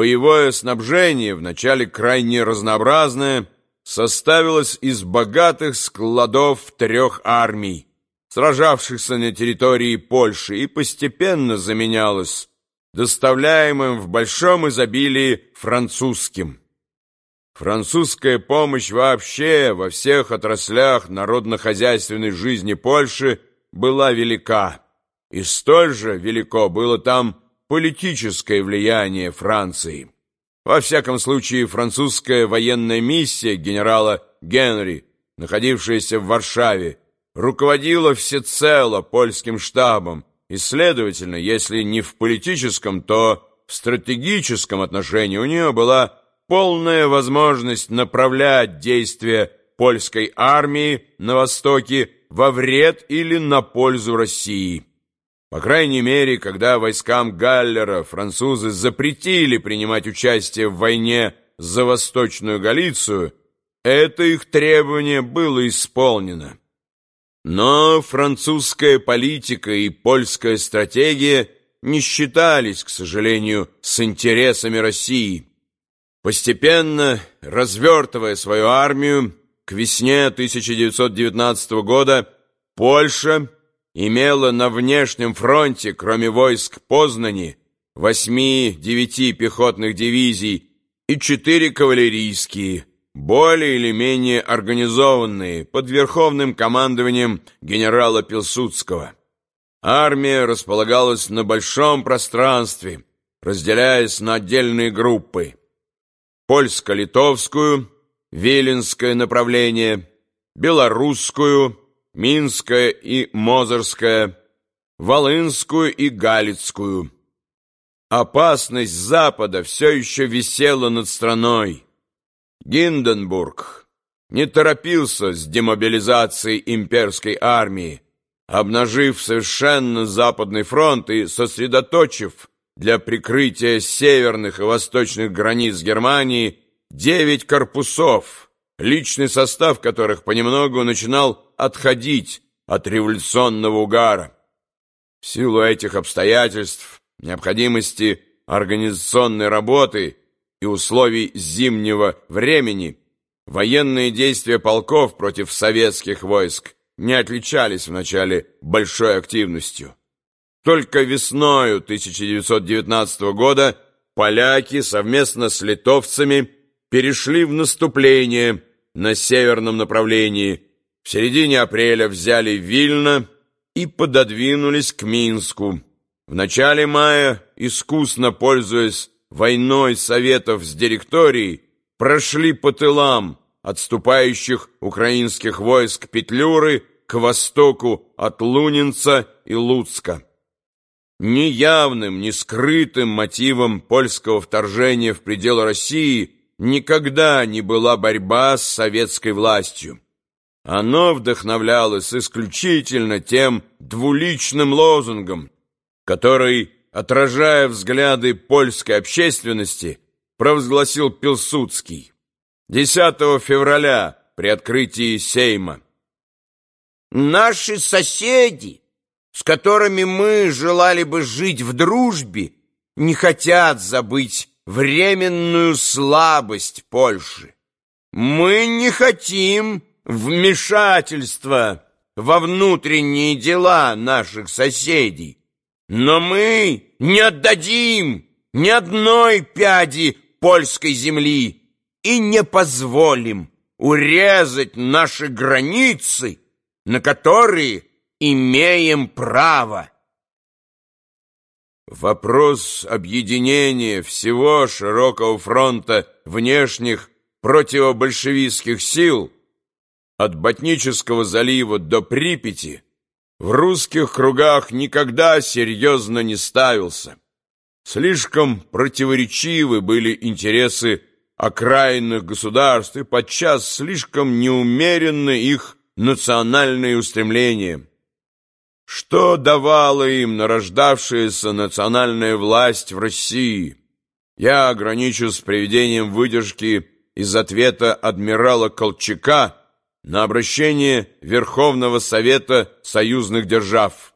Боевое снабжение, вначале крайне разнообразное, составилось из богатых складов трех армий, сражавшихся на территории Польши, и постепенно заменялось доставляемым в большом изобилии французским. Французская помощь вообще во всех отраслях народно-хозяйственной жизни Польши была велика, и столь же велико было там политическое влияние Франции. Во всяком случае, французская военная миссия генерала Генри, находившаяся в Варшаве, руководила всецело польским штабом, и, следовательно, если не в политическом, то в стратегическом отношении у нее была полная возможность направлять действия польской армии на Востоке во вред или на пользу России. По крайней мере, когда войскам Галлера французы запретили принимать участие в войне за Восточную Галицию, это их требование было исполнено. Но французская политика и польская стратегия не считались, к сожалению, с интересами России. Постепенно, развертывая свою армию, к весне 1919 года Польша имела на внешнем фронте, кроме войск Познани, восьми-девяти пехотных дивизий и четыре кавалерийские, более или менее организованные, под верховным командованием генерала Пилсудского. Армия располагалась на большом пространстве, разделяясь на отдельные группы польско-литовскую, Виленское направление, белорусскую, Минское и Мозырское, Волынскую и Галицкую. Опасность Запада все еще висела над страной. Гинденбург не торопился с демобилизацией имперской армии, обнажив совершенно Западный фронт и сосредоточив для прикрытия северных и восточных границ Германии девять корпусов, личный состав которых понемногу начинал отходить от революционного угара. В силу этих обстоятельств, необходимости организационной работы и условий зимнего времени, военные действия полков против советских войск не отличались вначале большой активностью. Только весною 1919 года поляки совместно с литовцами перешли в наступление на северном направлении. В середине апреля взяли Вильно и пододвинулись к Минску. В начале мая, искусно пользуясь войной советов с директорией, прошли по тылам отступающих украинских войск Петлюры к востоку от Лунинца и Луцка. Ни явным, ни скрытым мотивом польского вторжения в пределы России никогда не была борьба с советской властью. Оно вдохновлялось исключительно тем двуличным лозунгом, который, отражая взгляды польской общественности, провозгласил Пилсудский 10 февраля при открытии Сейма. «Наши соседи!» с которыми мы желали бы жить в дружбе, не хотят забыть временную слабость Польши. Мы не хотим вмешательства во внутренние дела наших соседей, но мы не отдадим ни одной пяди польской земли и не позволим урезать наши границы, на которые имеем право. Вопрос объединения всего широкого фронта внешних противобольшевистских сил от Ботнического залива до Припяти в русских кругах никогда серьезно не ставился. Слишком противоречивы были интересы окраинных государств и подчас слишком неумеренны их национальные устремления. Что давала им нарождавшаяся национальная власть в России? Я ограничусь приведением выдержки из ответа адмирала Колчака на обращение Верховного Совета союзных держав.